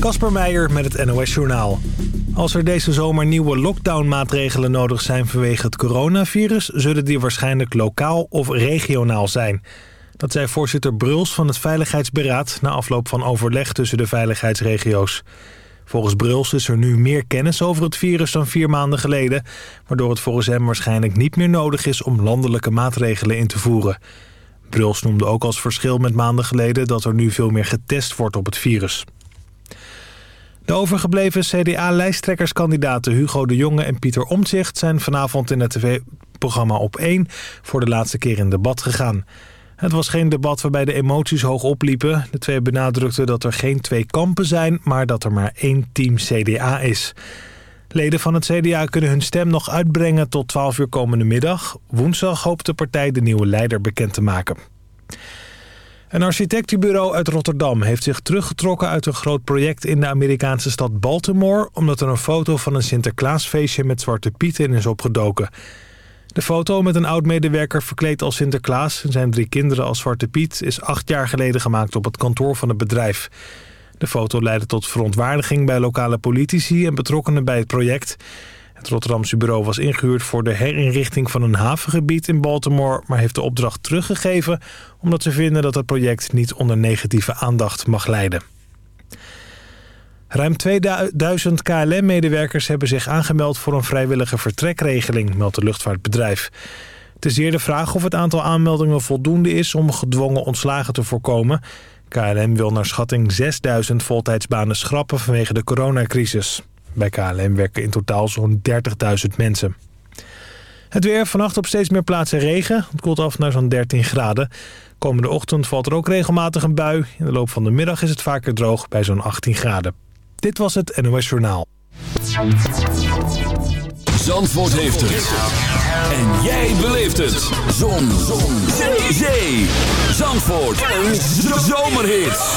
Kasper Meijer met het NOS Journaal. Als er deze zomer nieuwe lockdownmaatregelen nodig zijn vanwege het coronavirus... zullen die waarschijnlijk lokaal of regionaal zijn. Dat zei voorzitter Bruls van het Veiligheidsberaad... na afloop van overleg tussen de veiligheidsregio's. Volgens Bruls is er nu meer kennis over het virus dan vier maanden geleden... waardoor het volgens hem waarschijnlijk niet meer nodig is om landelijke maatregelen in te voeren. Bruls noemde ook als verschil met maanden geleden dat er nu veel meer getest wordt op het virus. De overgebleven CDA-lijsttrekkerskandidaten Hugo de Jonge en Pieter Omtzigt... zijn vanavond in het tv-programma Op 1 voor de laatste keer in debat gegaan. Het was geen debat waarbij de emoties hoog opliepen. De twee benadrukten dat er geen twee kampen zijn, maar dat er maar één team CDA is. Leden van het CDA kunnen hun stem nog uitbrengen tot 12 uur komende middag. Woensdag hoopt de partij de nieuwe leider bekend te maken. Een architectenbureau uit Rotterdam heeft zich teruggetrokken uit een groot project in de Amerikaanse stad Baltimore... omdat er een foto van een Sinterklaasfeestje met Zwarte Piet in is opgedoken. De foto met een oud-medewerker verkleed als Sinterklaas en zijn drie kinderen als Zwarte Piet... is acht jaar geleden gemaakt op het kantoor van het bedrijf. De foto leidde tot verontwaardiging bij lokale politici en betrokkenen bij het project... Het Rotterdamse bureau was ingehuurd voor de herinrichting van een havengebied in Baltimore... maar heeft de opdracht teruggegeven omdat ze vinden dat het project niet onder negatieve aandacht mag leiden. Ruim 2000 KLM-medewerkers hebben zich aangemeld voor een vrijwillige vertrekregeling, meldt het luchtvaartbedrijf. Het is zeer de vraag of het aantal aanmeldingen voldoende is om gedwongen ontslagen te voorkomen. KLM wil naar schatting 6000 voltijdsbanen schrappen vanwege de coronacrisis. Bij KLM werken in totaal zo'n 30.000 mensen. Het weer, vannacht op steeds meer plaatsen regen. Het koelt af naar zo'n 13 graden. Komende ochtend valt er ook regelmatig een bui. In de loop van de middag is het vaker droog bij zo'n 18 graden. Dit was het NOS Journaal. Zandvoort heeft het. En jij beleeft het. Zon. Zon. Zee. Zandvoort. Een zomerhit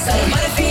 So what if you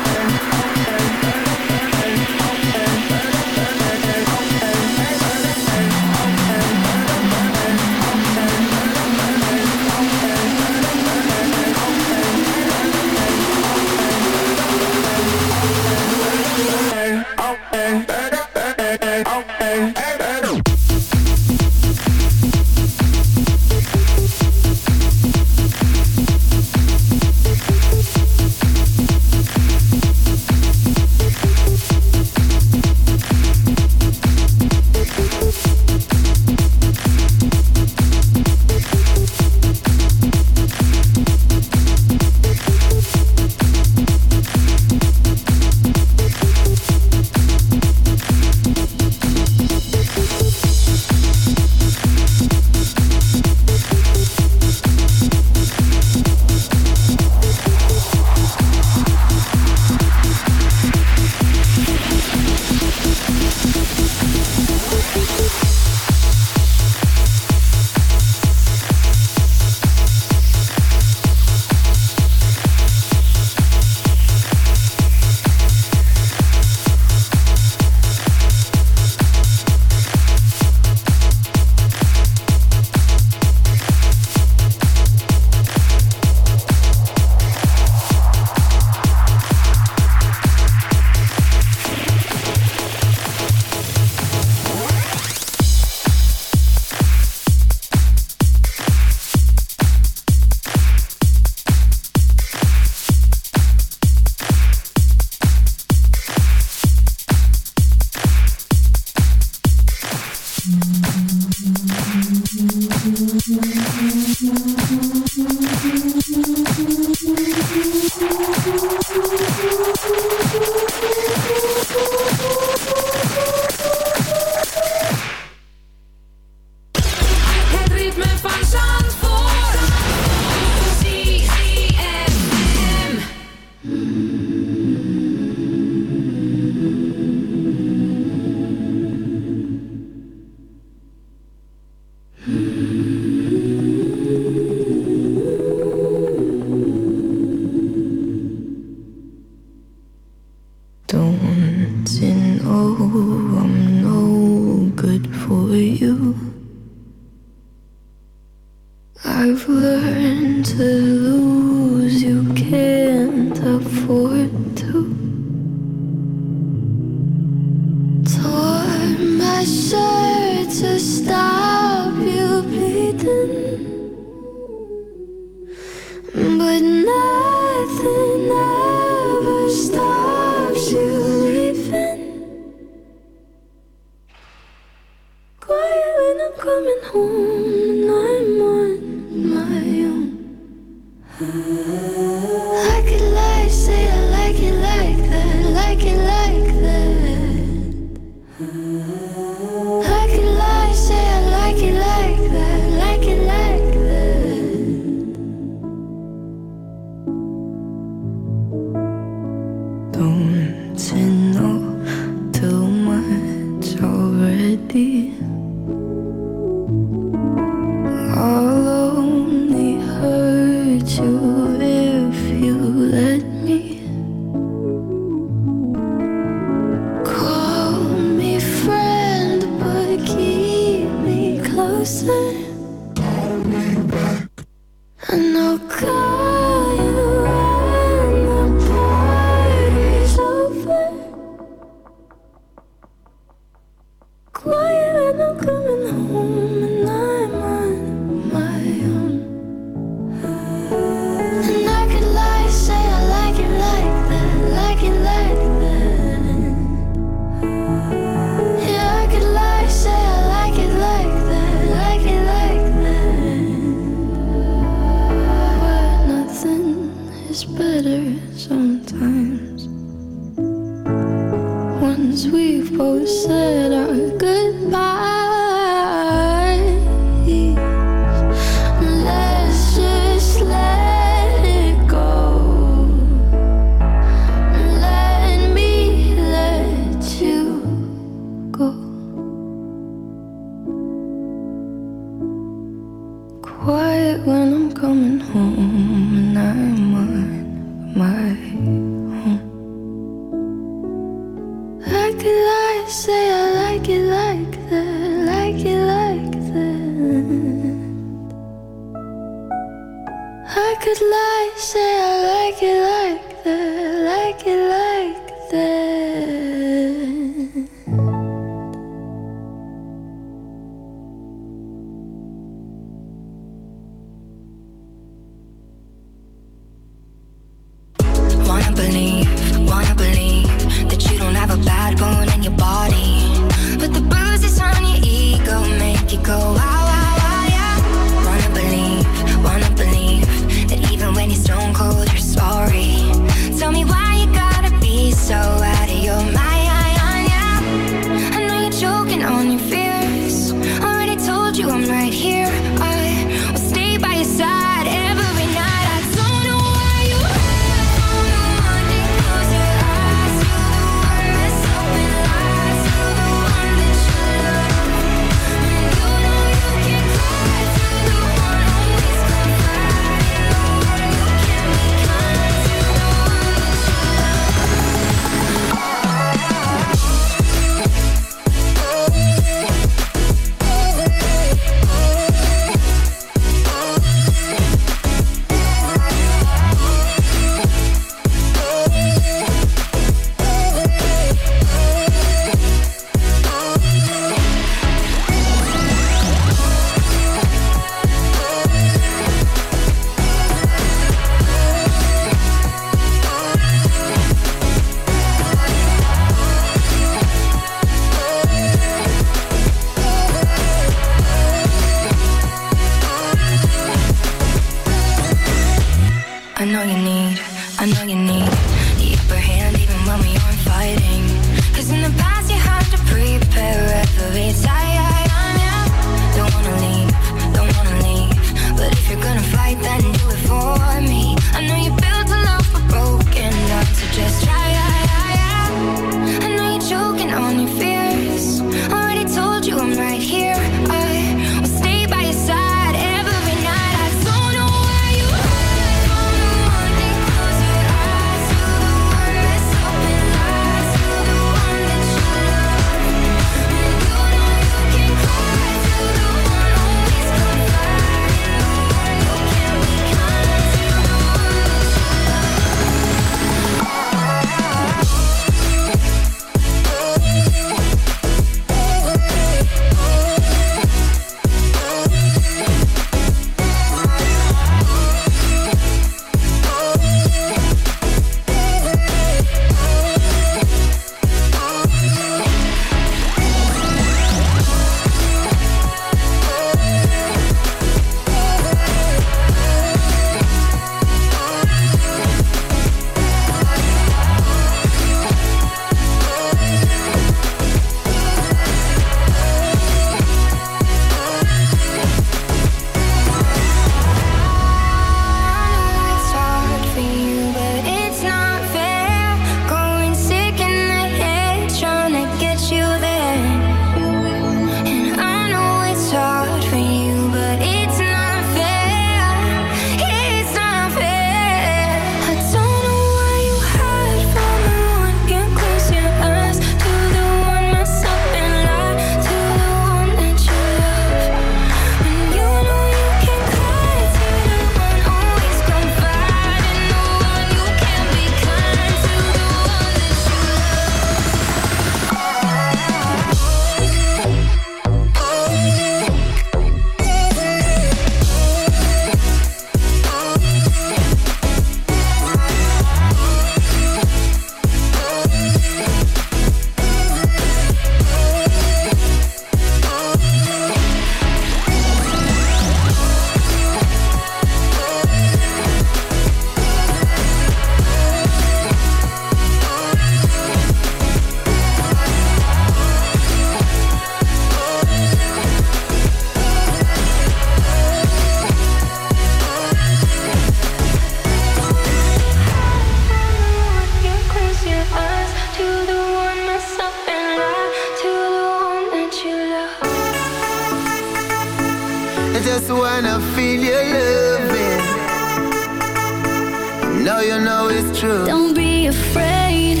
You know it's true. Don't be afraid.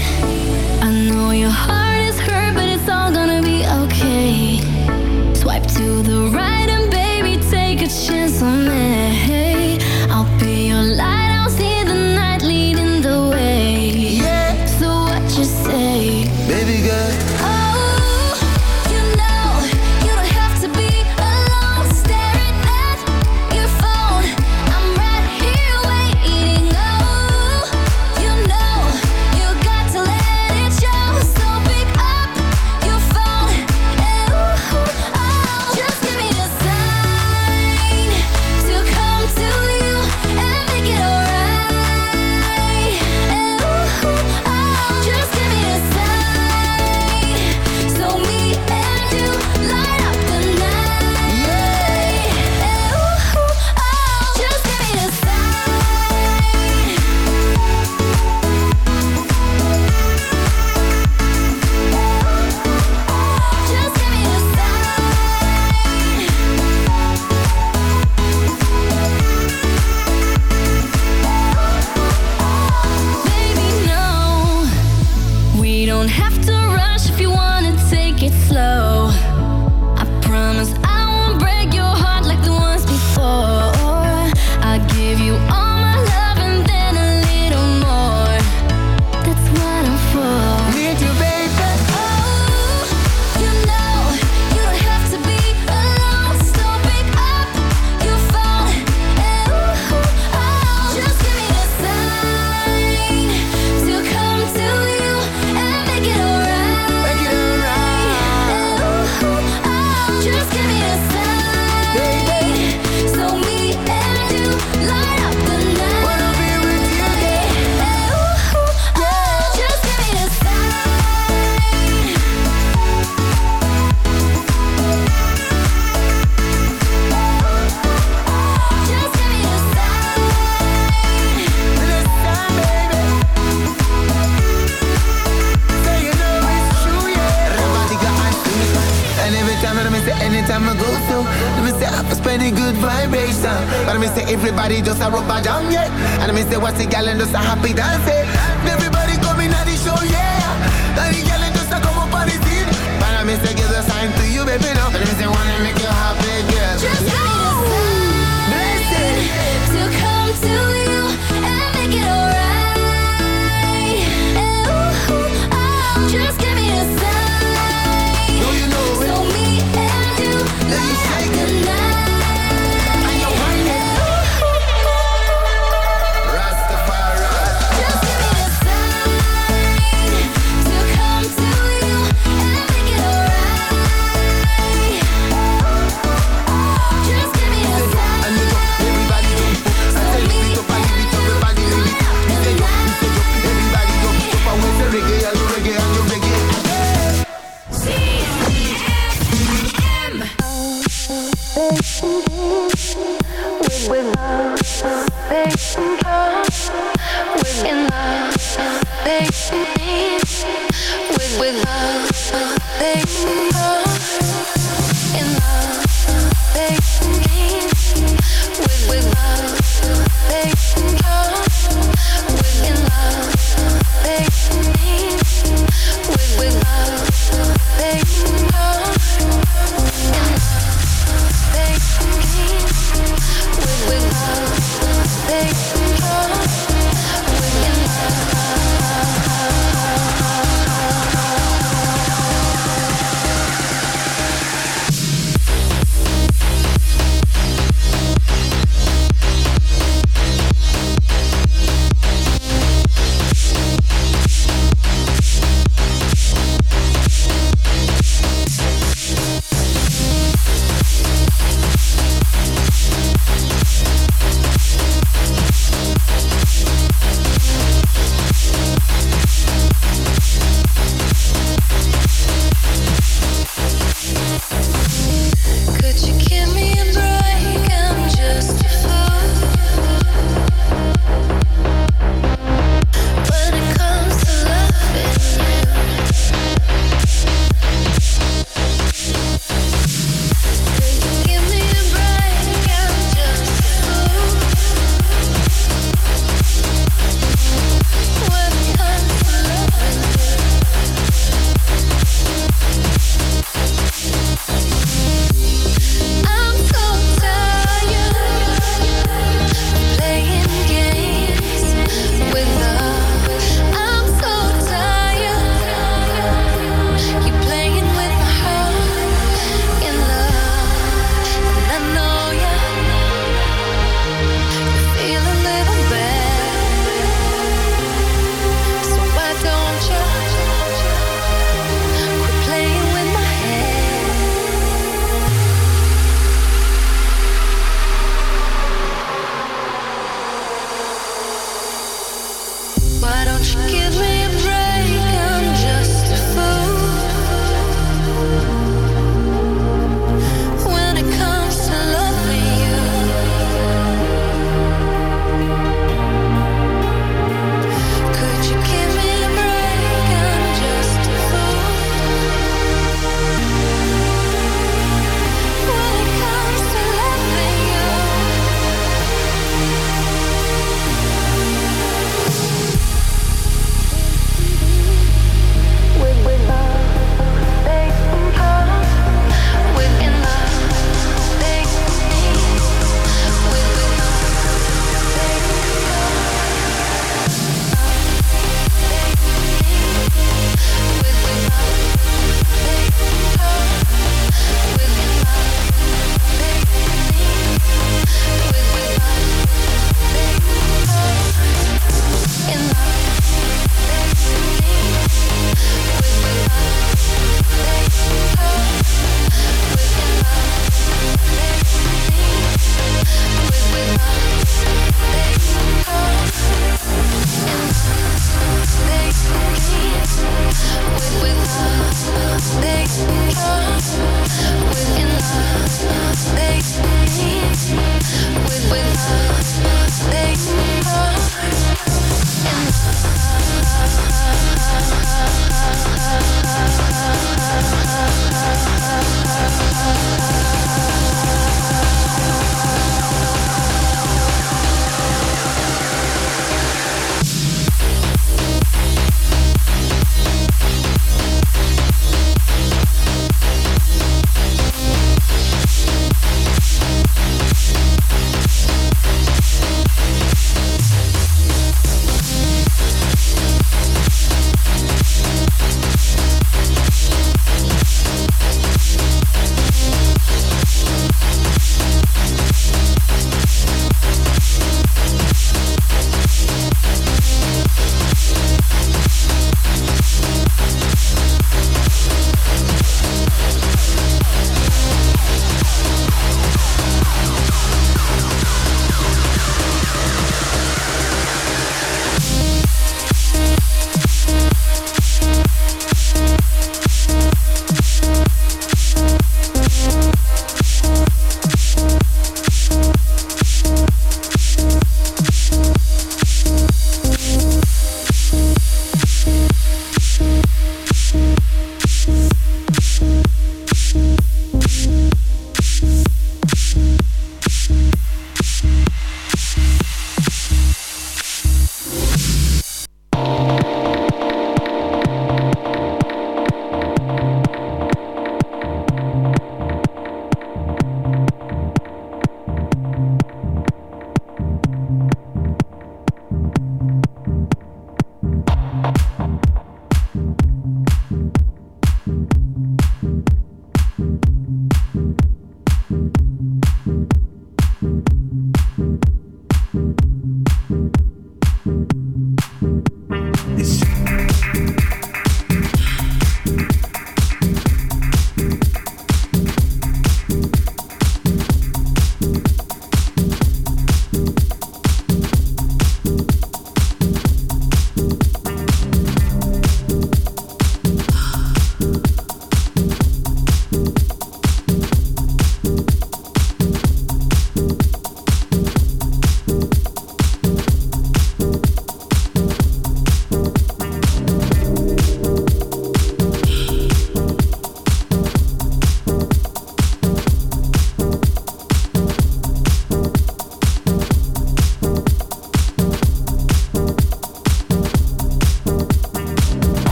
I know your heart dice guasi gal and los happy dance.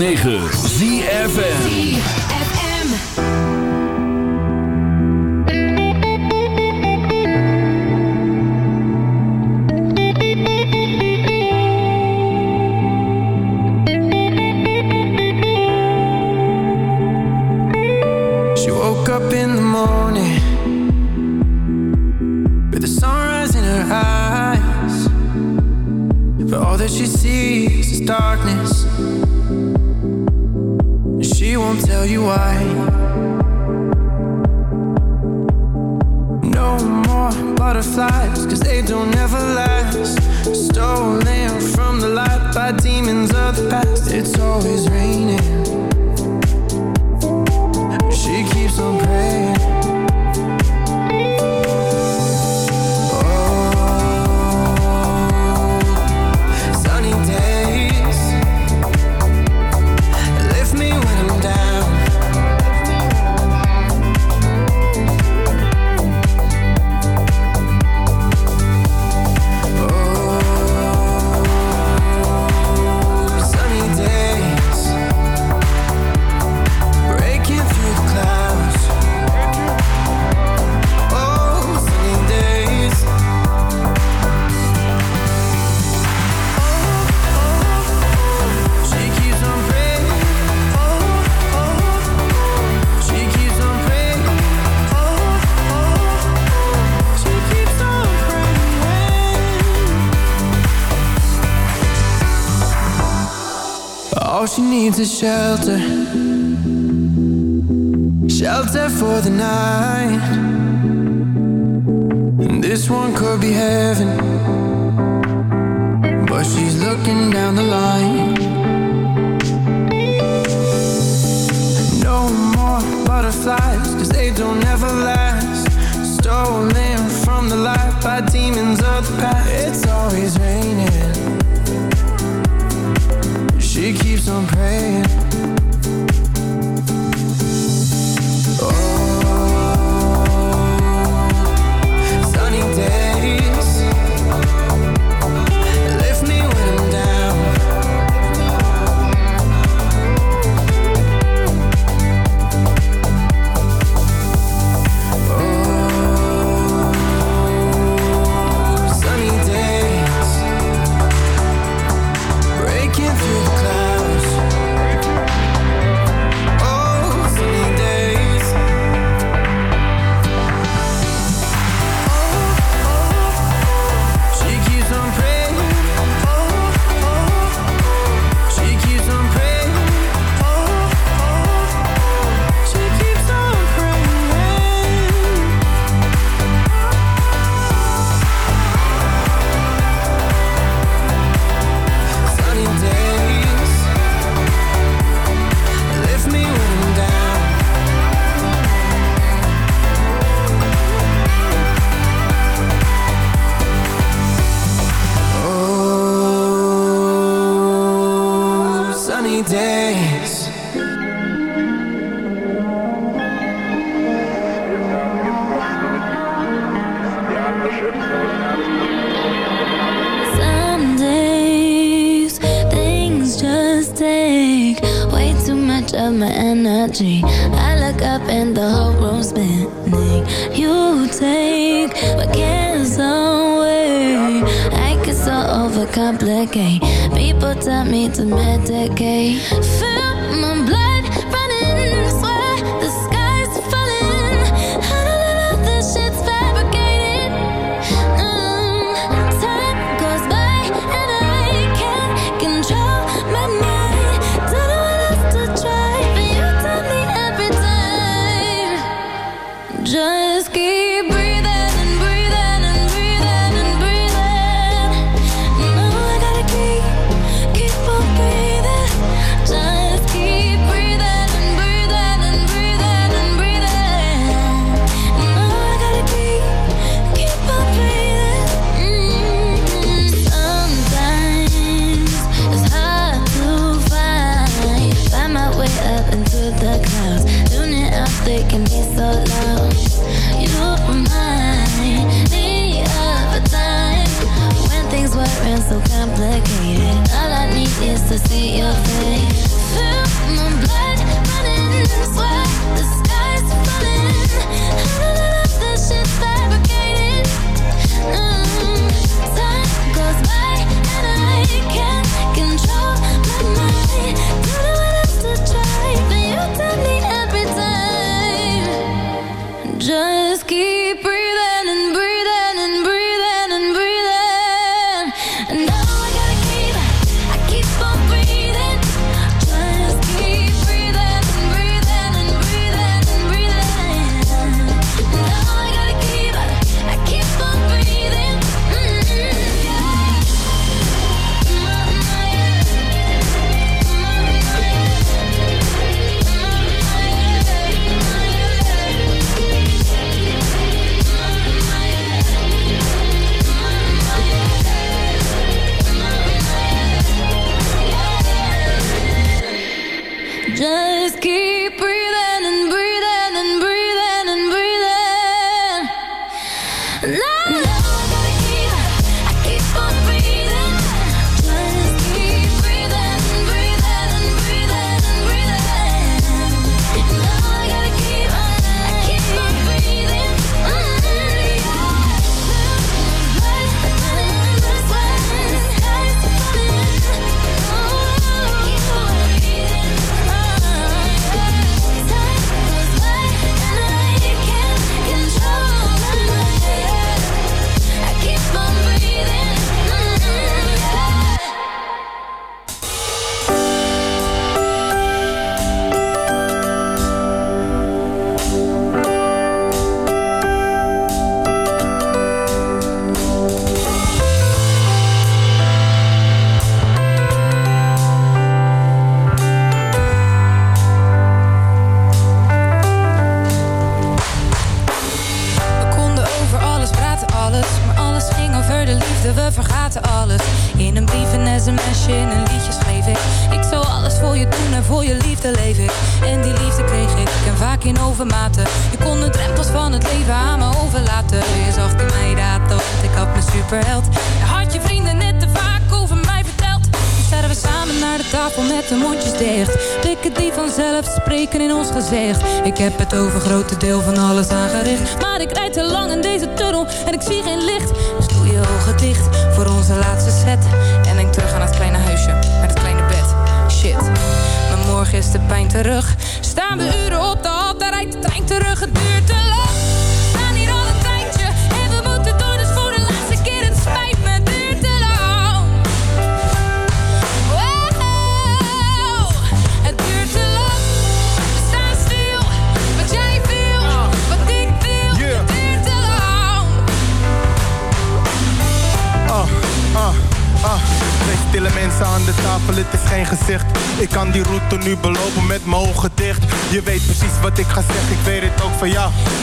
9.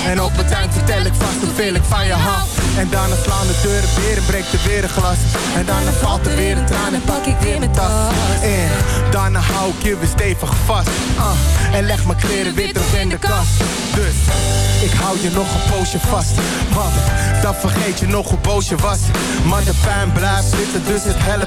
En op het eind vertel ik vast hoeveel ik van je hou. En daarna slaan de deuren weer en breekt er weer een glas. En daarna valt er weer een traan en pak ik weer mijn tas. En daarna hou ik je weer stevig vast. Ah, en leg mijn kleren weer terug in de kast. Dus, ik hou je nog een poosje vast. Want dan vergeet je nog hoe boos je was. Maar de pijn blijft zitten, dus het helpt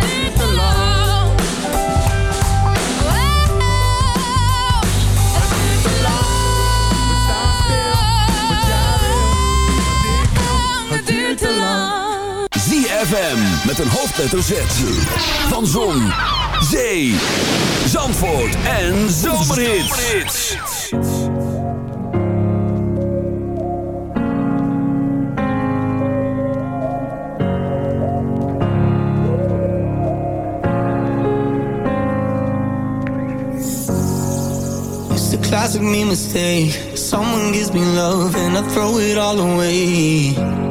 ZFM met een hoofdletter Z. Van Zon, Zee, Zandvoort en Zomerhits. It's a classic me mistake. Someone gives me love and I throw it all away.